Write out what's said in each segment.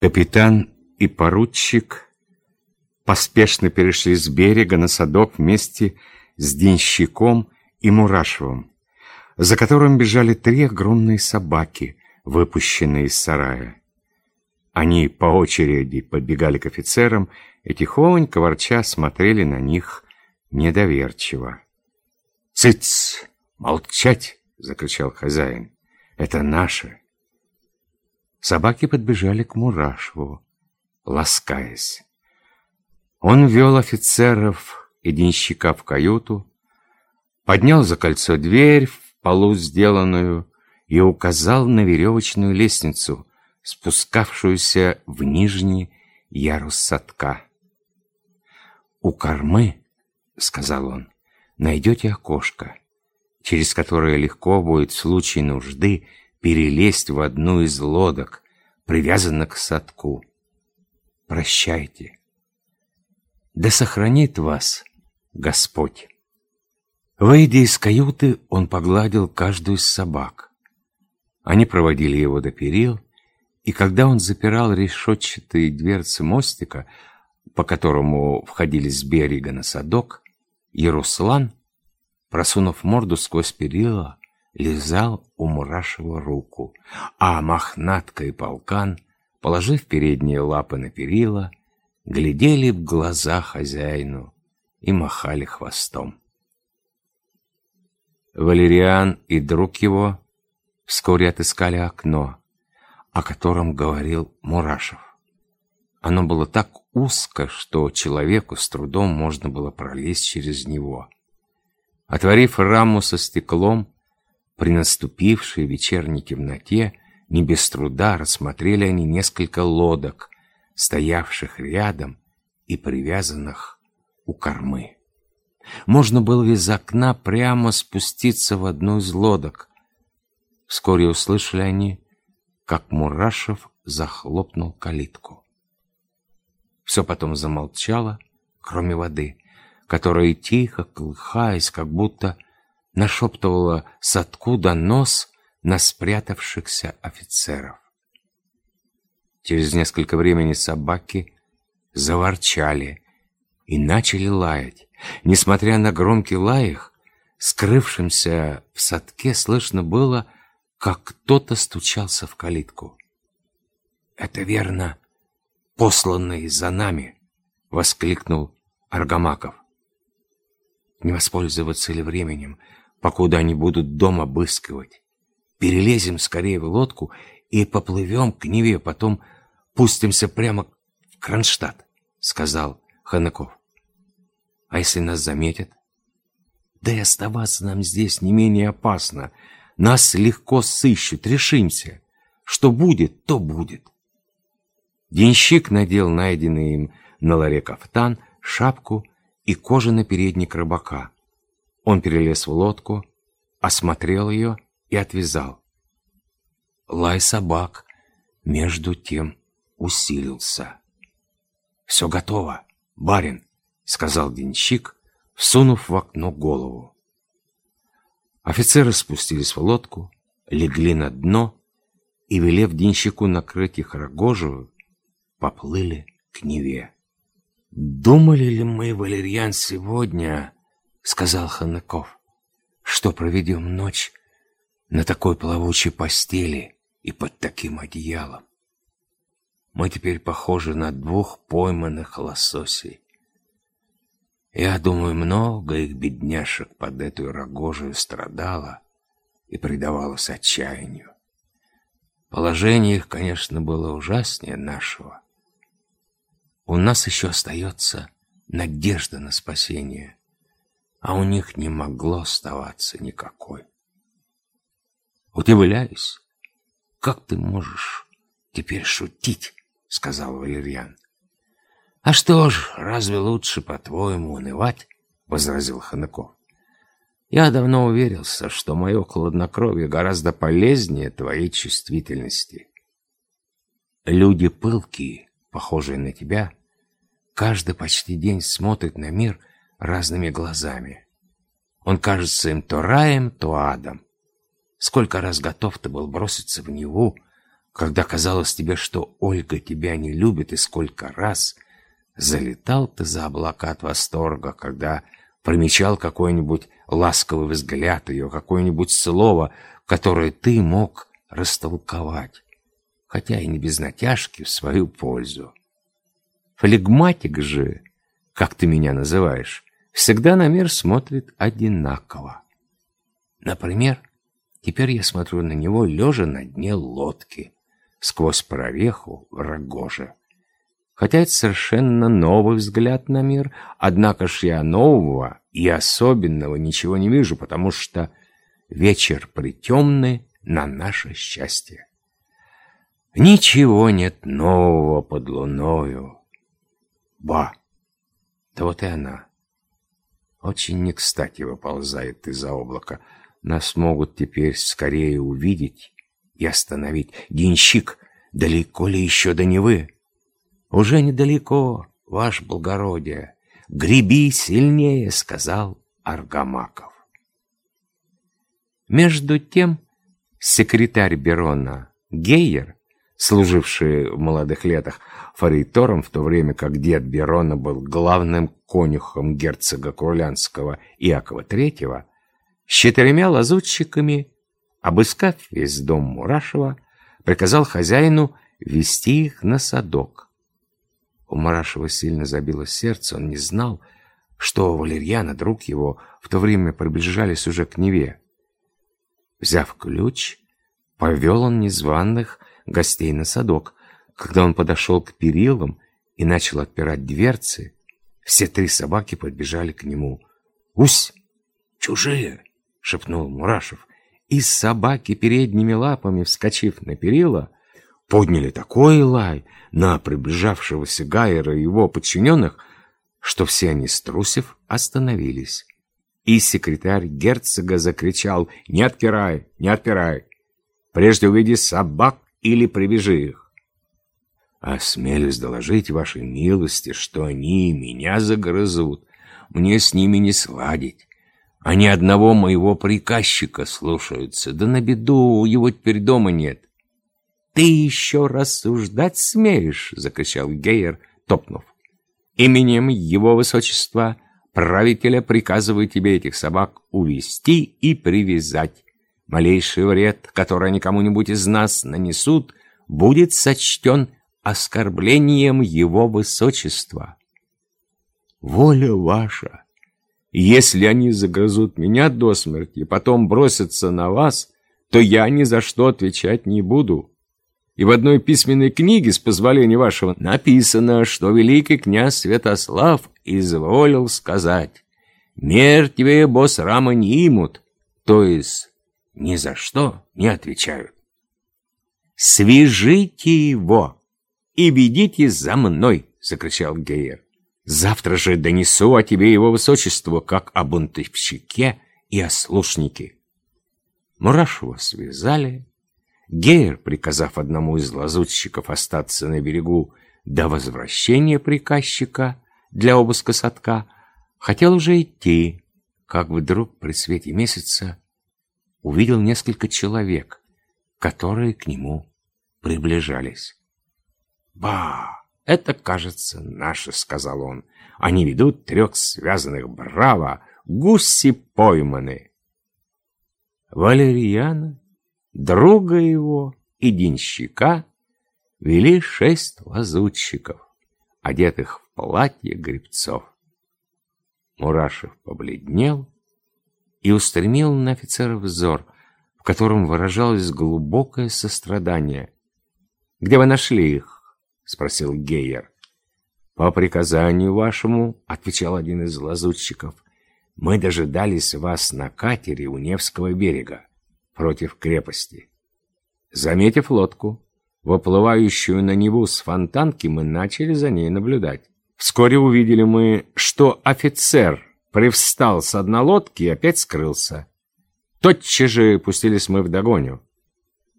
Капитан и поручик поспешно перешли с берега на садок вместе с Денщиком и Мурашевым, за которым бежали три огромные собаки, выпущенные из сарая. Они по очереди подбегали к офицерам и тихонько ворча смотрели на них недоверчиво. «Цыц! Молчать!» — закричал хозяин. «Это наше!» Собаки подбежали к Мурашеву, ласкаясь. Он вел офицеров и денщика в каюту, поднял за кольцо дверь в полу сделанную и указал на веревочную лестницу, спускавшуюся в нижний ярус садка. «У кормы, — сказал он, — найдете окошко, через которое легко будет в случае нужды перелезть в одну из лодок, привязанных к садку. Прощайте. Да сохранит вас Господь. Выйдя из каюты, он погладил каждую из собак. Они проводили его до перил, и когда он запирал решетчатые дверцы мостика, по которому входили с берега на садок, Яруслан, просунув морду сквозь перила, лизал у Мурашева руку, а Мохнатка и Полкан, положив передние лапы на перила, глядели в глаза хозяину и махали хвостом. Валериан и друг его вскоре отыскали окно, о котором говорил Мурашев. Оно было так узко, что человеку с трудом можно было пролезть через него. Отворив раму со стеклом, при наступившей вечерней темноте не без труда рассмотрели они несколько лодок, стоявших рядом и привязанных у кормы. Можно было из окна прямо спуститься в одну из лодок. Вскоре услышали они, как Мурашев захлопнул калитку. Все потом замолчало, кроме воды, которая тихо, колыхаясь, как будто нашептывала с откуда нос на спрятавшихся офицеров. Через несколько времени собаки заворчали и начали лаять. Несмотря на громкий лай их, скрывшимся в садке слышно было, как кто-то стучался в калитку. «Это верно, посланный за нами!» — воскликнул Аргамаков. «Не воспользоваться ли временем?» Покуда они будут дом обыскивать. Перелезем скорее в лодку и поплывем к Неве, потом пустимся прямо в Кронштадт, — сказал Ханаков. А если нас заметят? Да и оставаться нам здесь не менее опасно. Нас легко сыщут, решимся. Что будет, то будет. Денщик надел найденный им на ларе кафтан, шапку и кожаный передник рыбака. Он перелез в лодку, осмотрел ее и отвязал. Лай собак между тем усилился. «Все готово, барин», — сказал денщик, всунув в окно голову. Офицеры спустились в лодку, легли на дно и, велев денщику накрыть их рогожую, поплыли к Неве. «Думали ли мы, Валерьян, сегодня...» — сказал Ханаков, — что проведем ночь на такой плавучей постели и под таким одеялом. Мы теперь похожи на двух пойманных лососей. Я думаю, много их бедняшек под эту рогожию страдало и предавалось отчаянию. Положение их, конечно, было ужаснее нашего. У нас еще остается надежда на спасение а у них не могло оставаться никакой. «Удивляюсь, как ты можешь теперь шутить?» — сказал Валерьян. «А что ж, разве лучше, по-твоему, унывать?» — возразил Ханаков. «Я давно уверился, что мое хладнокровие гораздо полезнее твоей чувствительности. Люди пылкие, похожие на тебя, каждый почти день смотрят на мир — разными глазами. Он кажется им то раем, то адом. Сколько раз готов ты был броситься в Неву, когда казалось тебе, что Ольга тебя не любит, и сколько раз залетал ты за облака от восторга, когда примечал какой-нибудь ласковый взгляд ее, какое-нибудь слово, которое ты мог растолковать, хотя и не без натяжки, в свою пользу. Флегматик же, как ты меня называешь, всегда на мир смотрит одинаково. Например, теперь я смотрю на него, лежа на дне лодки, сквозь прореху в рогоже. Хотя это совершенно новый взгляд на мир, однако ж я нового и особенного ничего не вижу, потому что вечер притемный на наше счастье. Ничего нет нового под луною. Ба! Да вот и она. Очень не кстати выползает из-за облака. Нас могут теперь скорее увидеть и остановить. Денщик, далеко ли еще до Невы? Уже недалеко, ваш благородие. Греби сильнее, сказал Аргамаков. Между тем, секретарь Берона Гейер, служивший в молодых летах фарейтором в то время как дед Берона был главным конюхом герцога Курлянского Иакова III, с четырьмя лазутчиками, обыскав весь дом Мурашева, приказал хозяину вести их на садок. У Мурашева сильно забилось сердце, он не знал, что Валерьяна, друг его, в то время приближались уже к Неве. Взяв ключ, повел он незваных гостей на садок, когда он подошел к перилам и начал отпирать дверцы, все три собаки подбежали к нему. «Усь! Чужие!» — шепнул Мурашев. И собаки передними лапами, вскочив на перила, подняли такой лай на приближавшегося Гайера и его подчиненных, что все они, струсив, остановились. И секретарь герцога закричал «Не отпирай! Не отпирай! Прежде увиди собак или привяжи их!» Осмелюсь доложить вашей милости, что они меня загрызут. Мне с ними не сладить. Они одного моего приказчика слушаются, да на беду его теперь дома нет. «Ты еще рассуждать смеешь!» — закричал Гейер, топнув. «Именем его высочества, правителя, приказываю тебе этих собак увести и привязать. Малейший вред, который они кому-нибудь из нас нанесут, будет сочтен оскорблением его высочества. Воля ваша! Если они загрызут меня до смерти потом бросятся на вас, то я ни за что отвечать не буду. И в одной письменной книге, с позволения вашего, написано, что великий князь Святослав изволил сказать «Мертвые босрама не имут», то есть ни за что не отвечают. «Свяжите его!» и ведите за мной!» — закричал Гейер. «Завтра же донесу о тебе его высочеству, как о бунтовщике и ослушнике». Мурашева связали. Гейер, приказав одному из лазутчиков остаться на берегу до возвращения приказчика для обыска садка, хотел уже идти, как вдруг при свете месяца увидел несколько человек, которые к нему приближались. «Ба! Это, кажется, наши», — сказал он. «Они ведут трех связанных. Браво! Гуси пойманы!» Валерьяна, друга его и денщика вели шесть лазутчиков, одетых в платье гребцов. Мурашев побледнел и устремил на офицера взор, в котором выражалось глубокое сострадание. «Где вы нашли их?» спросил Гейер. «По приказанию вашему», — отвечал один из лазутчиков, «мы дожидались вас на катере у Невского берега, против крепости. Заметив лодку, выплывающую на Неву с фонтанки, мы начали за ней наблюдать. Вскоре увидели мы, что офицер привстал с одной лодки и опять скрылся. Тотчас же пустились мы в догоню.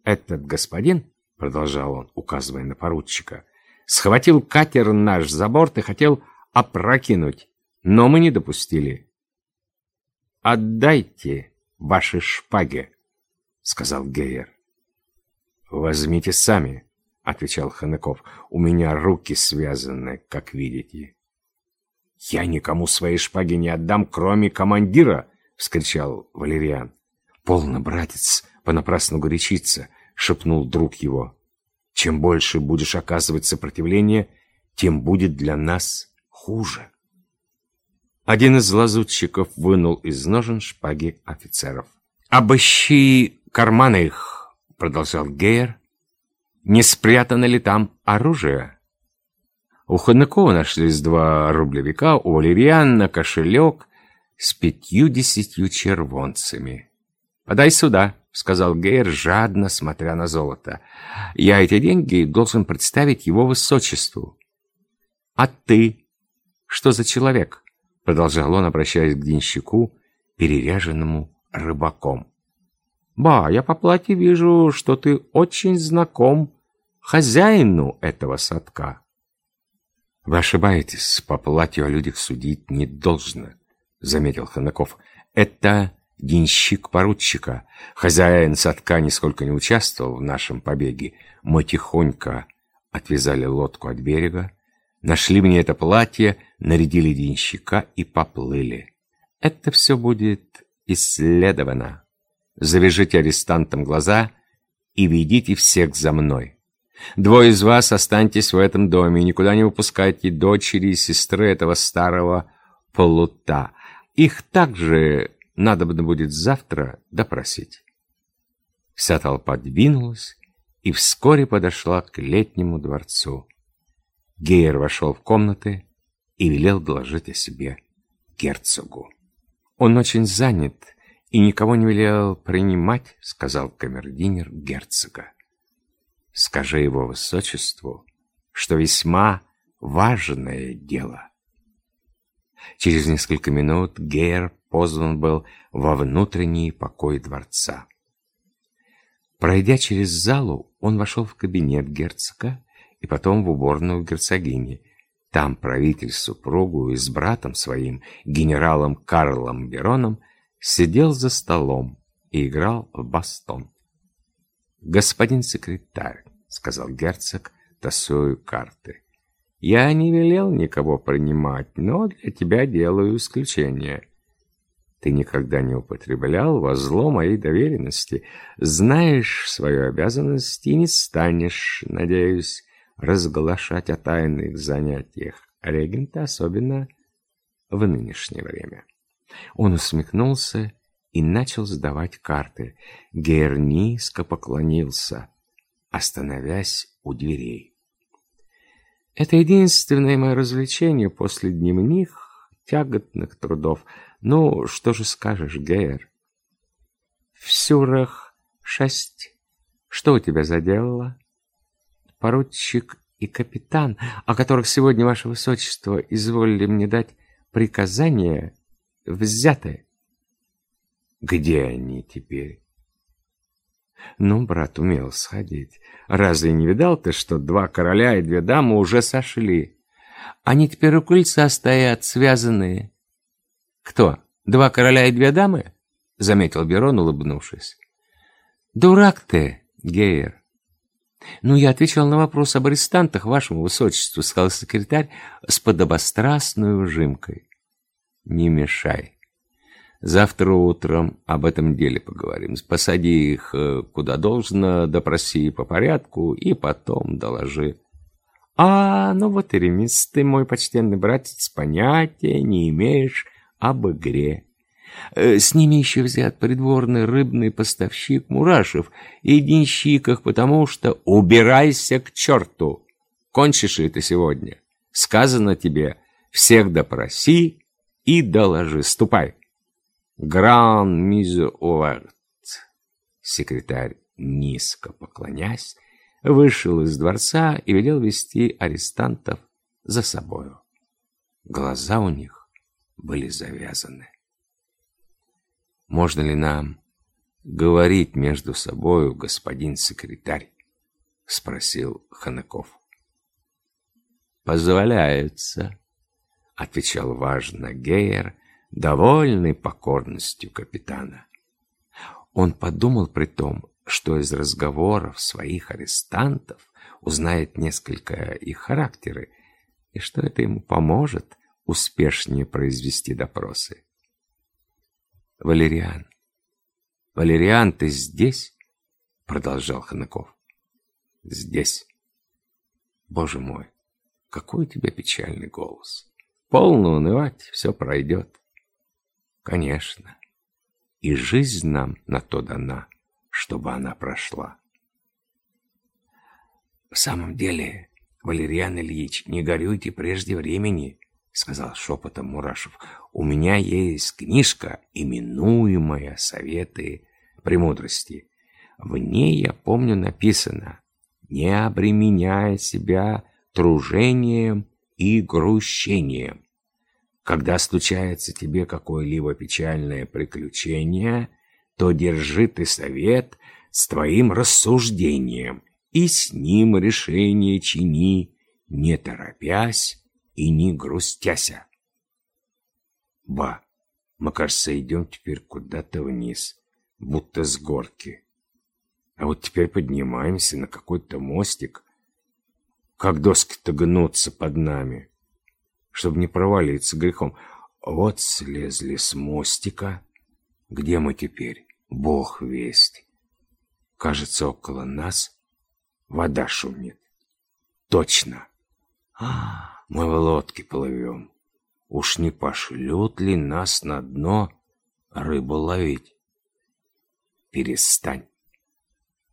«Этот господин», — продолжал он, указывая на поручика, — схватил катер наш за борт и хотел опрокинуть, но мы не допустили. «Отдайте ваши шпаги», — сказал Гейер. «Возьмите сами», — отвечал Ханаков. «У меня руки связаны, как видите». «Я никому своей шпаги не отдам, кроме командира!» — вскричал Валериан. «Полно, братец, понапрасну горячиться!» — шепнул друг его. «Чем больше будешь оказывать сопротивление, тем будет для нас хуже». Один из лазутчиков вынул из ножен шпаги офицеров. «Обыщи карманы их!» — продолжал Гейер. «Не спрятано ли там оружие?» У Ходнакова нашлись два рублевика, у Валерьяна кошелек с пятью-десятью червонцами. «Подай сюда», — сказал Гейр, жадно смотря на золото. «Я эти деньги должен представить его высочеству». «А ты? Что за человек?» — продолжал он, обращаясь к денщику, переряженному рыбаком. «Ба, я по платье вижу, что ты очень знаком хозяину этого садка». «Вы ошибаетесь, по платью о людях судить не должно», — заметил Ханаков. «Это денщик поручика. Хозяин садка нисколько не участвовал в нашем побеге. Мы тихонько отвязали лодку от берега, нашли мне это платье, нарядили денщика и поплыли. Это все будет исследовано. Завяжите арестантам глаза и ведите всех за мной». Двое из вас останьтесь в этом доме и никуда не выпускайте дочери и сестры этого старого полута. Их также надо будет завтра допросить. Вся толпа двинулась и вскоре подошла к летнему дворцу. Гейер вошел в комнаты и велел доложить о себе герцогу. «Он очень занят и никого не велел принимать», — сказал камердинер герцога. Скажи его высочеству, что весьма важное дело. Через несколько минут Гейер позван был во внутренний покой дворца. Пройдя через залу, он вошел в кабинет герцога и потом в уборную герцогини. Там правитель с супругу и с братом своим, генералом Карлом Бероном, сидел за столом и играл в бастон. «Господин секретарь», — сказал герцог, тасую карты, — «я не велел никого принимать, но для тебя делаю исключение. Ты никогда не употреблял во зло моей доверенности, знаешь свою обязанность и не станешь, надеюсь, разглашать о тайных занятиях регента, особенно в нынешнее время». Он усмехнулся и начал сдавать карты. Гейр низко поклонился, остановясь у дверей. Это единственное мое развлечение после дневных тяготных трудов. Ну, что же скажешь, Гейр? В Сюрах шесть. Что у тебя заделало? Поручик и капитан, о которых сегодня, ваше высочество, изволили мне дать приказание, взяты. Где они теперь? Ну, брат умел сходить. Разве не видал ты, что два короля и две дамы уже сошли? Они теперь у крыльца стоят, связанные. Кто? Два короля и две дамы? Заметил Берон, улыбнувшись. Дурак ты, Гейер. Ну, я отвечал на вопрос об арестантах вашему высочеству, сказал секретарь с подобострастной ужимкой. Не мешай. Завтра утром об этом деле поговорим. Посади их э, куда должно, допроси по порядку и потом доложи. А, ну вот и ремис, ты, мой почтенный братец, понятия не имеешь об игре. Э, с ними еще взят придворный рыбный поставщик Мурашев и денщиках, потому что убирайся к черту. Кончишь ли ты сегодня? Сказано тебе, всех допроси и доложи. Ступай. Гран мизу уварт. Секретарь, низко поклонясь, вышел из дворца и велел вести арестантов за собою. Глаза у них были завязаны. «Можно ли нам говорить между собою, господин секретарь?» — спросил Ханаков. «Позволяется», — отвечал важно Гейер, довольный покорностью капитана. Он подумал при том, что из разговоров своих арестантов узнает несколько их характеры, и что это ему поможет успешнее произвести допросы. «Валериан, Валериан, ты здесь?» — продолжал Ханаков. «Здесь. Боже мой, какой у тебя печальный голос. Полно унывать, все пройдет». «Конечно. И жизнь нам на то дана, чтобы она прошла». «В самом деле, Валериан Ильич, не горюйте прежде времени», — сказал шепотом Мурашев. «У меня есть книжка, именуемая «Советы премудрости». В ней, я помню, написано «Не обременяя себя тружением и грущением». Когда случается тебе какое-либо печальное приключение, то держи ты совет с твоим рассуждением и с ним решение чини, не торопясь и не грустяся. Ба, мы, кажется, идем теперь куда-то вниз, будто с горки. А вот теперь поднимаемся на какой-то мостик, как доски-то гнутся под нами, чтобы не провалиться грехом. Вот слезли с мостика. Где мы теперь? Бог весть. Кажется, около нас Вода шумит. Точно. А, мы в лодке плывем. Уж не пошлют ли нас на дно рыбу ловить? Перестань,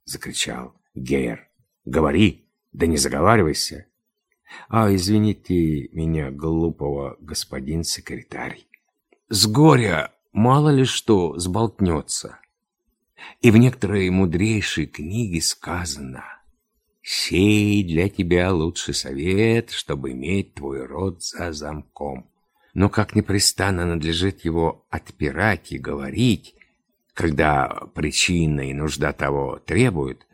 закричал Гейер. Говори, да не заговаривайся. А, извините меня, глупого господин секретарь. С горя мало ли что сболтнется. И в некоторой мудрейшей книге сказано — Сей для тебя лучший совет, чтобы иметь твой род за замком. Но как непрестанно надлежит его отпирать и говорить, когда причина и нужда того требуют,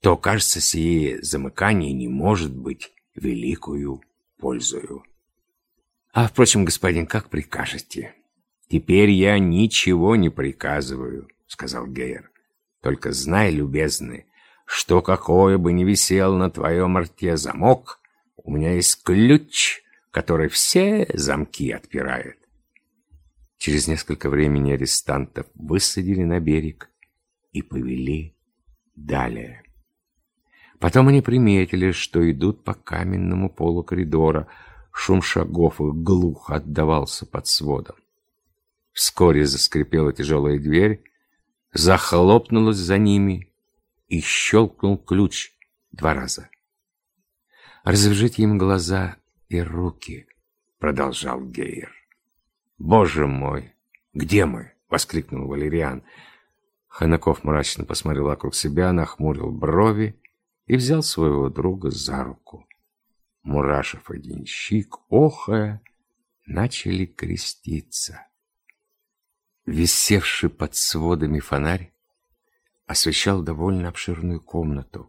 то, кажется, сие замыкание не может быть великую пользою. А, впрочем, господин, как прикажете? Теперь я ничего не приказываю, сказал Гейер. Только знай, любезный, что какое бы ни висел на твоем рте замок, у меня есть ключ, который все замки отпирает. Через несколько времени арестантов высадили на берег и повели далее. Потом они приметили, что идут по каменному полу коридора, шум шагов их глухо отдавался под сводом. Вскоре заскрипела тяжелая дверь, захлопнулась за ними — и щелкнул ключ два раза. «Развяжите им глаза и руки», — продолжал Гейер. «Боже мой, где мы?» — воскликнул Валериан. Ханаков мрачно посмотрел вокруг себя, нахмурил брови и взял своего друга за руку. Мурашев и Денщик, охая, начали креститься. Висевший под сводами фонарь освещал довольно обширную комнату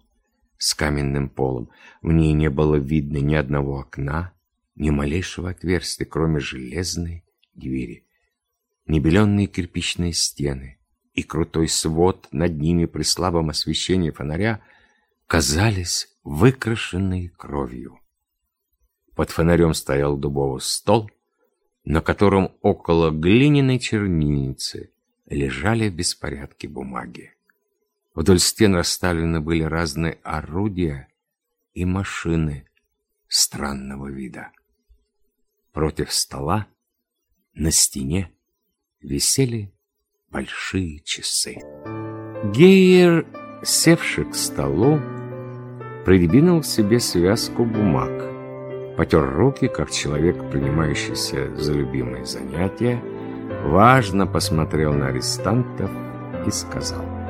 с каменным полом. В ней не было видно ни одного окна, ни малейшего отверстия, кроме железной двери. Небеленные кирпичные стены и крутой свод над ними при слабом освещении фонаря казались выкрашенные кровью. Под фонарем стоял дубовый стол, на котором около глиняной чернильницы лежали в беспорядке бумаги. Вдоль стен расставлены были разные орудия и машины странного вида. Против стола на стене висели большие часы. Гейер, севший к столу, придвинул к себе связку бумаг, потер руки, как человек, принимающийся за любимое занятие, важно посмотрел на арестантов и сказал —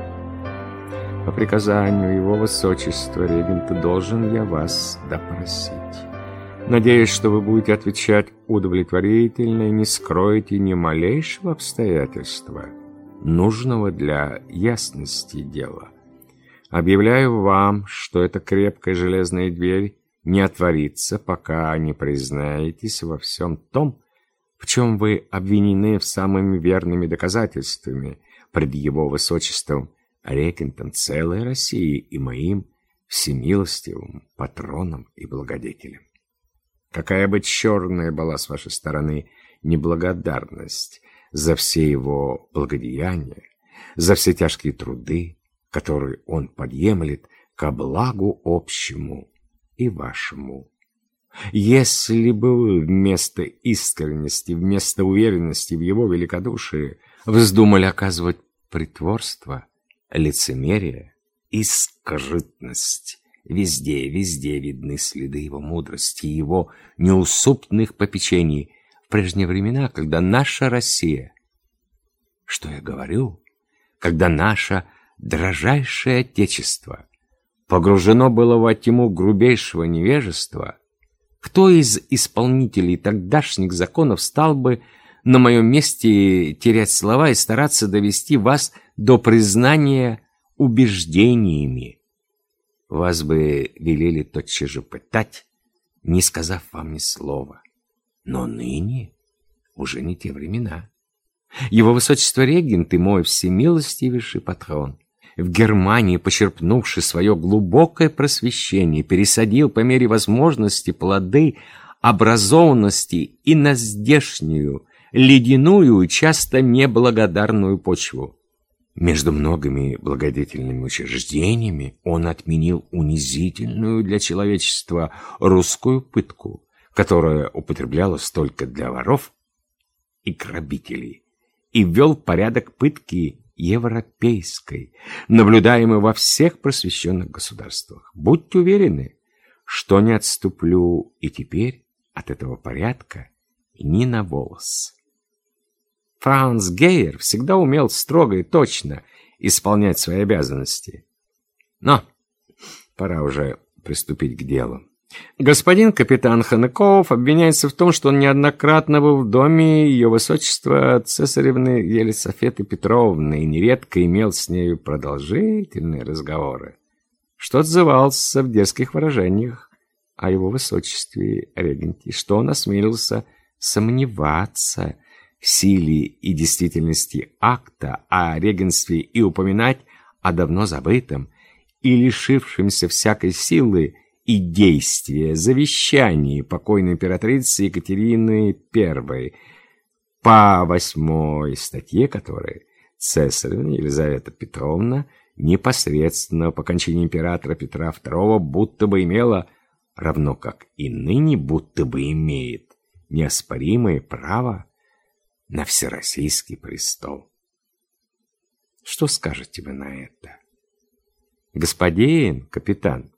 по приказанию его высочества регента должен я вас допросить. Надеюсь, что вы будете отвечать удовлетворительно и не скроете ни малейшего обстоятельства, нужного для ясности дела. Объявляю вам, что эта крепкая железная дверь не отворится, пока не признаетесь во всем том, в чем вы обвинены в самыми верными доказательствами пред его высочеством регентом целой России и моим всемилостивым патроном и благодетелем. Какая бы черная была с вашей стороны неблагодарность за все его благодеяния, за все тяжкие труды, которые он подъемлет ко благу общему и вашему. Если бы вы вместо искренности, вместо уверенности в его великодушии вздумали оказывать притворство, лицемерие и скрытность, везде, везде видны следы его мудрости его неусыпных попечений в прежние времена, когда наша Россия, что я говорю, когда наше дрожайшее Отечество погружено было во тьму грубейшего невежества, кто из исполнителей тогдашних законов стал бы на моем месте терять слова и стараться довести вас до признания убеждениями? Вас бы велели тотчас же пытать, не сказав вам ни слова. Но ныне уже не те времена. Его высочество регент и мой всемилостивейший патрон в Германии, почерпнувший свое глубокое просвещение, пересадил по мере возможности плоды образованности и на здешнюю, ледяную часто неблагодарную почву. Между многими благодетельными учреждениями он отменил унизительную для человечества русскую пытку, которая употреблялась только для воров и грабителей, и ввел порядок пытки европейской, наблюдаемой во всех просвещенных государствах. Будьте уверены, что не отступлю и теперь от этого порядка ни на волос. Франц Гейер всегда умел строго и точно исполнять свои обязанности. Но пора уже приступить к делу. Господин капитан Ханаков обвиняется в том, что он неоднократно был в доме ее высочества цесаревны Елисофеты Петровны и нередко имел с нею продолжительные разговоры, что отзывался в дерзких выражениях о его высочестве регенте, что он осмелился сомневаться в силе и действительности акта о регенстве и упоминать о давно забытом и лишившемся всякой силы и действия завещании покойной императрицы Екатерины I, по восьмой статье которой цесаревна Елизавета Петровна непосредственно по кончине императора Петра II будто бы имела, равно как и ныне будто бы имеет, неоспоримое право на всероссийский престол. Что скажете вы на это? Господин капитан,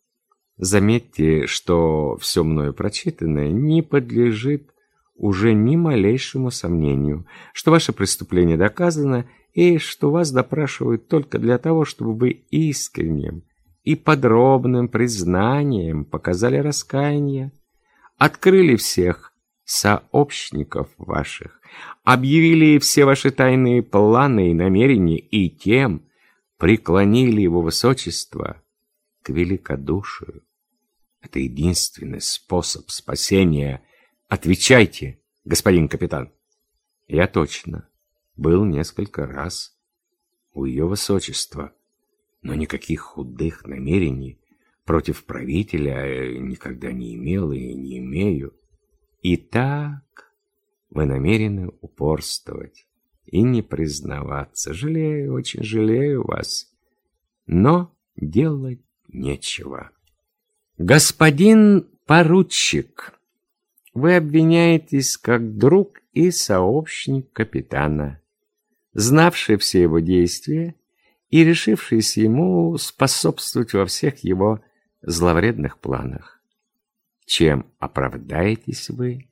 Заметьте, что все мною прочитанное не подлежит уже ни малейшему сомнению, что ваше преступление доказано и что вас допрашивают только для того, чтобы вы искренним и подробным признанием показали раскаяние, открыли всех сообщников ваших, объявили все ваши тайные планы и намерения и тем преклонили его высочество к великодушию. Это единственный способ спасения. Отвечайте, господин капитан. Я точно был несколько раз у ее высочества, но никаких худых намерений против правителя никогда не имел и не имею. И так вы намерены упорствовать и не признаваться. Жалею, очень жалею вас, но делать нечего. «Господин поручик, вы обвиняетесь как друг и сообщник капитана, знавший все его действия и решившийся ему способствовать во всех его зловредных планах. Чем оправдаетесь вы?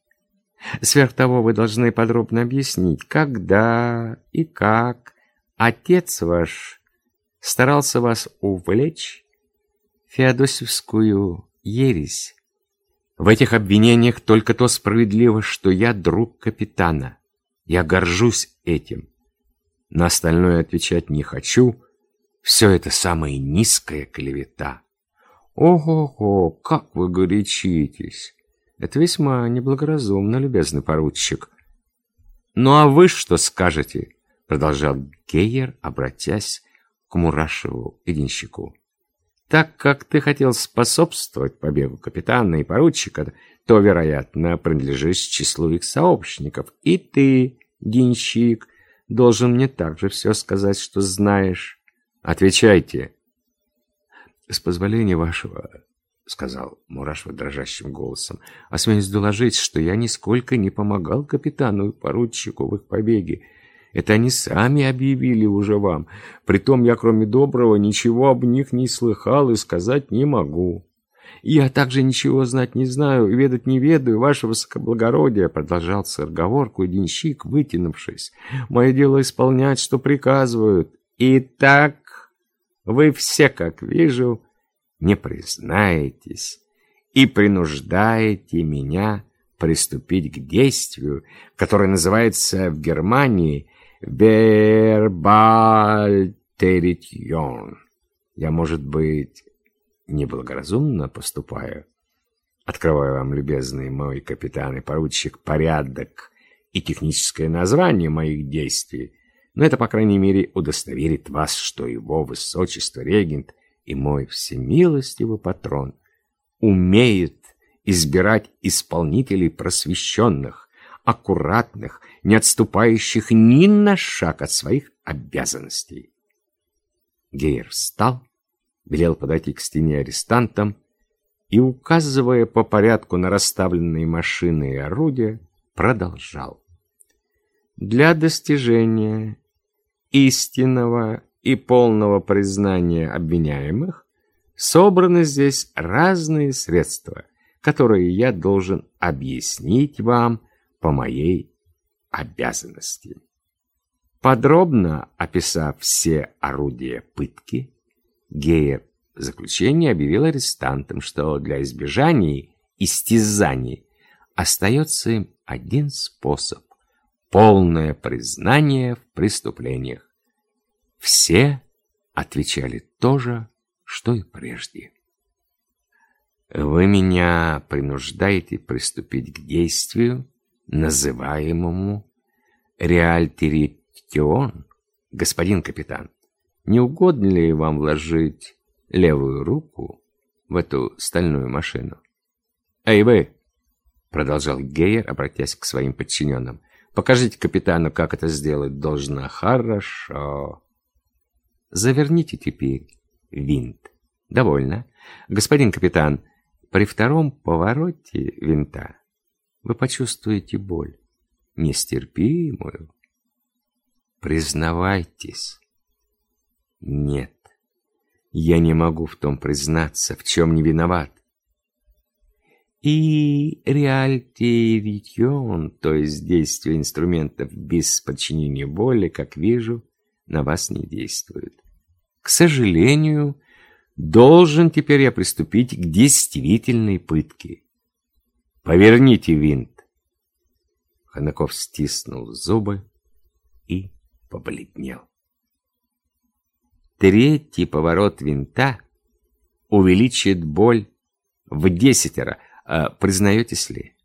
Сверх того, вы должны подробно объяснить, когда и как отец ваш старался вас увлечь феодосевскую ересь. В этих обвинениях только то справедливо, что я друг капитана. Я горжусь этим. На остальное отвечать не хочу. Все это самая низкая клевета. Ого-го, как вы горячитесь. Это весьма неблагоразумно, любезный поручик. Ну а вы что скажете? Продолжал Гейер, обратясь к Мурашеву и Денщику. Так как ты хотел способствовать побегу капитана и поручика, то, вероятно, принадлежишь числу их сообщников. И ты, Денщик, должен мне также все сказать, что знаешь. Отвечайте. С позволения вашего, — сказал Мурашев дрожащим голосом, — осмелюсь доложить, что я нисколько не помогал капитану и поручику в их побеге. Это они сами объявили уже вам. Притом я, кроме доброго, ничего об них не слыхал и сказать не могу. Я также ничего знать не знаю и ведать не ведаю, ваше высокоблагородие, продолжал разговор куденщик, вытянувшись. Мое дело исполнять, что приказывают. Итак, вы все, как вижу, не признаетесь и принуждаете меня приступить к действию, которое называется в Германии «вербальтеритьон». Я, может быть, неблагоразумно поступаю? Открываю вам, любезный мой капитан и поручик, порядок и техническое название моих действий, но это, по крайней мере, удостоверит вас, что его высочество регент и мой всемилостивый патрон умеет избирать исполнителей просвещенных, аккуратных, не отступающих ни на шаг от своих обязанностей. Гейер встал, велел подойти к стене арестантам и, указывая по порядку на расставленные машины и орудия, продолжал. Для достижения истинного и полного признания обвиняемых собраны здесь разные средства, которые я должен объяснить вам по моей обязанности. Подробно описав все орудия пытки, Гейер в заключение объявил арестантам, что для избежания истязаний остается им один способ – полное признание в преступлениях. Все отвечали то же, что и прежде. Вы меня принуждаете приступить к действию, называемому реальтеритион, господин капитан. Не угодно ли вам вложить левую руку в эту стальную машину? Эй вы, продолжал Гейер, обратясь к своим подчиненным, покажите капитану, как это сделать должно. Хорошо. Заверните теперь винт. Довольно. Господин капитан, при втором повороте винта вы почувствуете боль, нестерпимую. Признавайтесь. Нет, я не могу в том признаться, в чем не виноват. И реальтеритион, то есть действие инструментов без подчинения боли, как вижу, на вас не действует. К сожалению, должен теперь я приступить к действительной пытке. Поверните винт. Ханаков стиснул зубы и побледнел. Третий поворот винта увеличит боль в десятеро. А, признаетесь ли?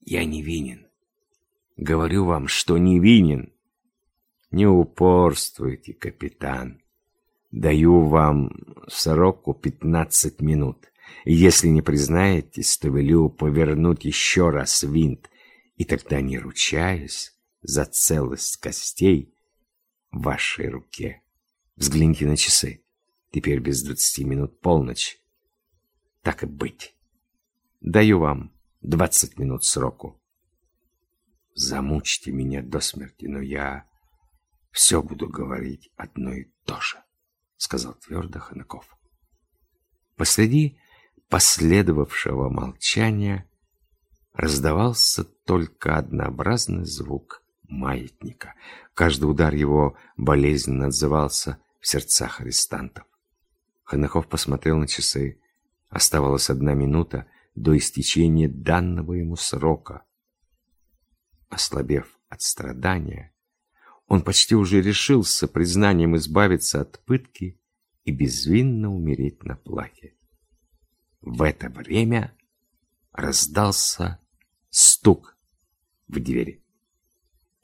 Я не винен. Говорю вам, что не винен. Не упорствуйте, капитан. Даю вам сроку пятнадцать минут. Если не признаетесь, то велю повернуть еще раз винт, и тогда не ручаюсь за целость костей в вашей руке. Взгляните на часы. Теперь без двадцати минут полночь. Так и быть. Даю вам двадцать минут сроку. Замучьте меня до смерти, но я все буду говорить одно и то же сказал твердо Ханаков. Посреди последовавшего молчания раздавался только однообразный звук маятника. Каждый удар его болезненно отзывался в сердцах арестантов. Ханаков посмотрел на часы. Оставалась одна минута до истечения данного ему срока. Ослабев от страдания, он почти уже решился признанием избавиться от пытки и безвинно умереть на плахе. В это время раздался стук в двери.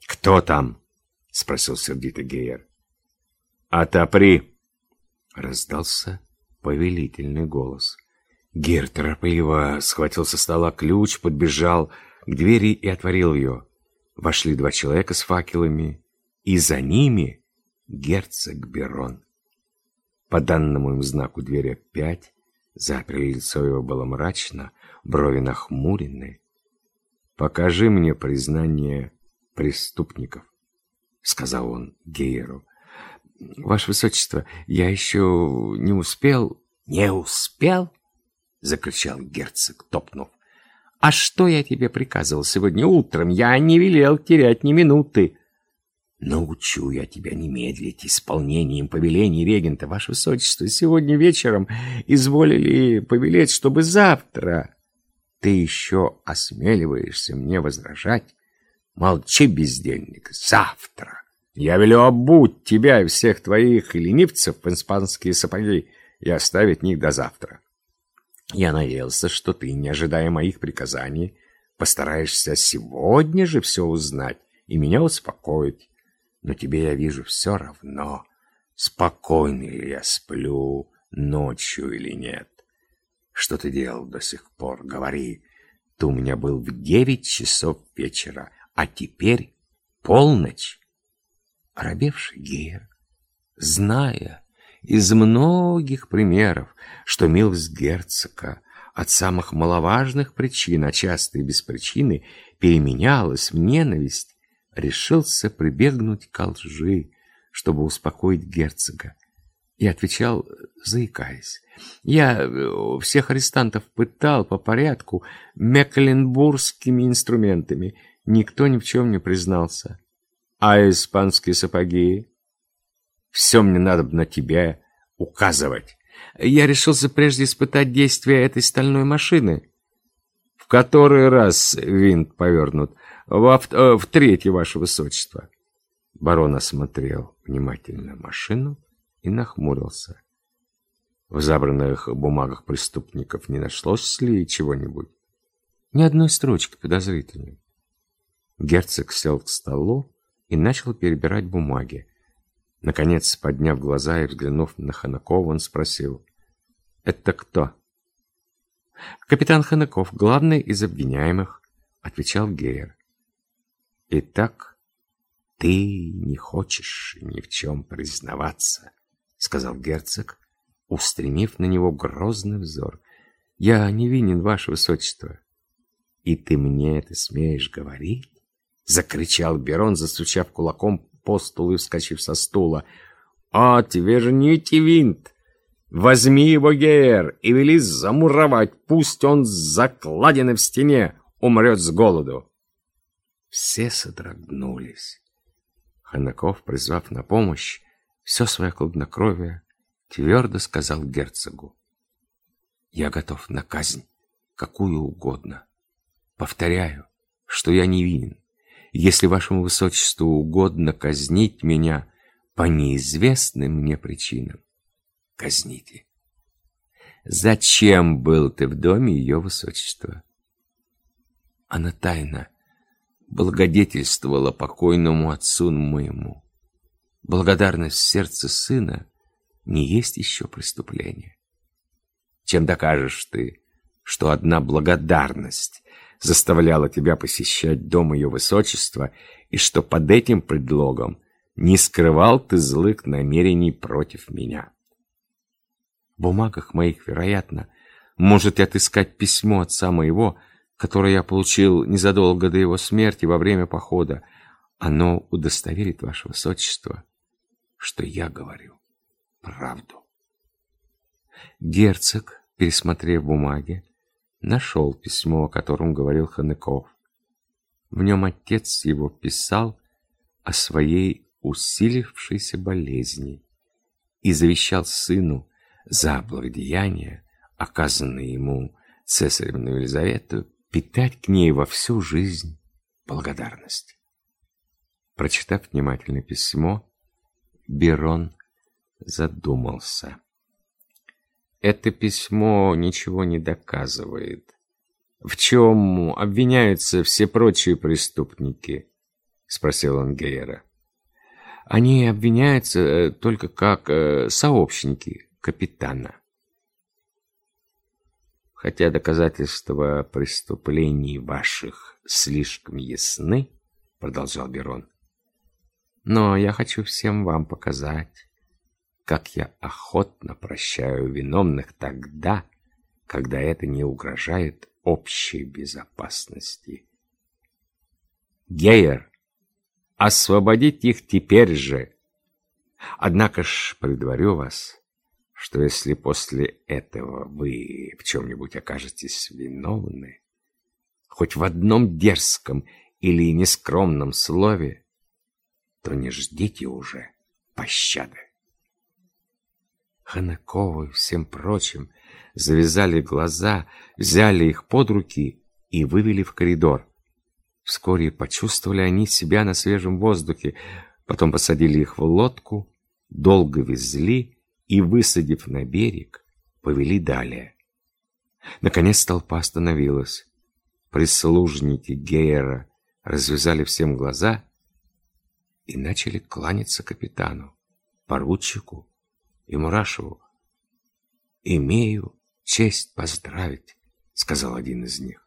«Кто там?» — спросил сердито Гейер. «Отопри!» — раздался повелительный голос. Гер торопливо схватил со стола ключ, подбежал к двери и отворил ее. Вошли два человека с факелами, и за ними герцог Берон. По данному им знаку двери опять заперли, лицо его было мрачно, брови нахмурены. «Покажи мне признание преступников», — сказал он Гейеру. «Ваше Высочество, я еще не успел...» «Не успел?» — закричал герцог, топнув. «А что я тебе приказывал сегодня утром? Я не велел терять ни минуты». «Научу я тебя не исполнением повелений регента, ваше высочество. Сегодня вечером изволили повелеть, чтобы завтра...» «Ты еще осмеливаешься мне возражать? Молчи, бездельник, завтра!» Я велю обуть тебя и всех твоих ленивцев в испанские сапоги и оставить них до завтра. Я надеялся, что ты, не ожидая моих приказаний, постараешься сегодня же все узнать и меня успокоить. Но тебе, я вижу, все равно, спокойно ли я сплю ночью или нет. Что ты делал до сих пор? Говори. Ты у меня был в девять часов вечера, а теперь полночь. Оробевший Гейр, зная, из многих примеров, что милость герцога от самых маловажных причин, а часто и без причины, переменялась в ненависть, решился прибегнуть к лжи, чтобы успокоить герцога, и отвечал, заикаясь. «Я э, всех арестантов пытал по порядку мекленбургскими инструментами. Никто ни в чем не признался. А испанские сапоги все мне надо на тебя указывать. Я решился прежде испытать действие этой стальной машины. В который раз винт повернут? Во, э, в третье, ваше высочество. Барон осмотрел внимательно машину и нахмурился. В забранных бумагах преступников не нашлось ли чего-нибудь? Ни одной строчки подозрительной. Герцог сел к столу и начал перебирать бумаги. Наконец, подняв глаза и взглянув на Ханакова, он спросил. «Это кто?» «Капитан Ханаков, главный из обвиняемых», — отвечал Гейер. «Итак, ты не хочешь ни в чем признаваться», — сказал герцог, устремив на него грозный взор. «Я не винен, ваше высочество». «И ты мне это смеешь говорить?» — закричал Берон, застучав кулаком по столу и вскочив со стула. «Отверните винт! Возьми его, Геер, и вели замуровать, пусть он закладен в стене, умрет с голоду!» Все содрогнулись. Ханаков, призвав на помощь все свое хладнокровие, твердо сказал герцогу. «Я готов на казнь, какую угодно. Повторяю, что я невинен. Если вашему высочеству угодно казнить меня по неизвестным мне причинам, казните. Зачем был ты в доме ее высочества? Она тайно благодетельствовала покойному отцу моему. Благодарность в сердце сына не есть еще преступление. Чем докажешь ты, что одна благодарность заставляла тебя посещать дом ее высочества, и что под этим предлогом не скрывал ты злых намерений против меня. В бумагах моих, вероятно, может отыскать письмо отца моего, которое я получил незадолго до его смерти во время похода. Оно удостоверит ваше высочество, что я говорю правду. Герцог, пересмотрев бумаги, нашел письмо, о котором говорил Ханыков. В нем отец его писал о своей усилившейся болезни и завещал сыну за благодеяние, оказанное ему цесаревну Елизавету, питать к ней во всю жизнь благодарность. Прочитав внимательно письмо, Берон задумался. Это письмо ничего не доказывает. В чем обвиняются все прочие преступники? Спросил он Гейера. Они обвиняются э, только как э, сообщники капитана. Хотя доказательства преступлений ваших слишком ясны, продолжал Берон, но я хочу всем вам показать, как я охотно прощаю виновных тогда, когда это не угрожает общей безопасности. Гейер освободить их теперь же. Однако ж предварю вас, что если после этого вы в чем-нибудь окажетесь виновны, хоть в одном дерзком или нескромном слове, то не ждите уже пощады. Ханакову и всем прочим завязали глаза, взяли их под руки и вывели в коридор. Вскоре почувствовали они себя на свежем воздухе, потом посадили их в лодку, долго везли и, высадив на берег, повели далее. Наконец толпа остановилась. Прислужники Гейера развязали всем глаза и начали кланяться капитану, поручику и Мурашеву. «Имею честь поздравить», — сказал один из них.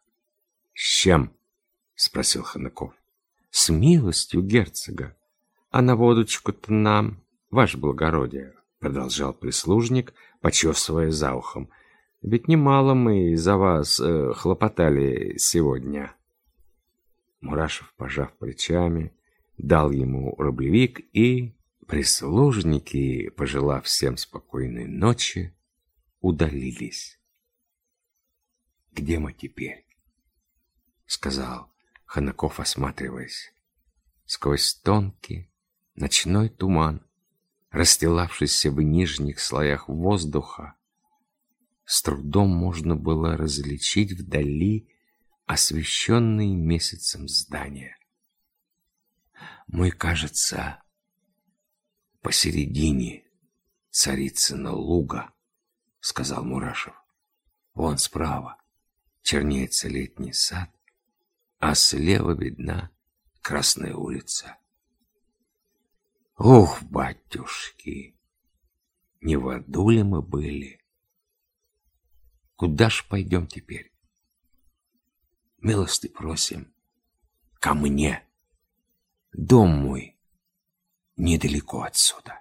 «С чем?» — спросил Ханаков. «С милостью герцога. А на водочку-то нам, ваше благородие», — продолжал прислужник, почесывая за ухом. «Ведь немало мы за вас э, хлопотали сегодня». Мурашев, пожав плечами, дал ему рублевик и... Прислужники, пожелав всем спокойной ночи, удалились. «Где мы теперь?» — сказал Ханаков, осматриваясь. Сквозь тонкий ночной туман, расстилавшийся в нижних слоях воздуха, с трудом можно было различить вдали освещенные месяцем здания. Мой, кажется, посередине царицына луга, — сказал Мурашев. Вон справа чернеется летний сад, а слева видна Красная улица. Ох, батюшки, не в аду ли мы были? Куда ж пойдем теперь? Милости просим ко мне. Дом мой недалеко отсюда.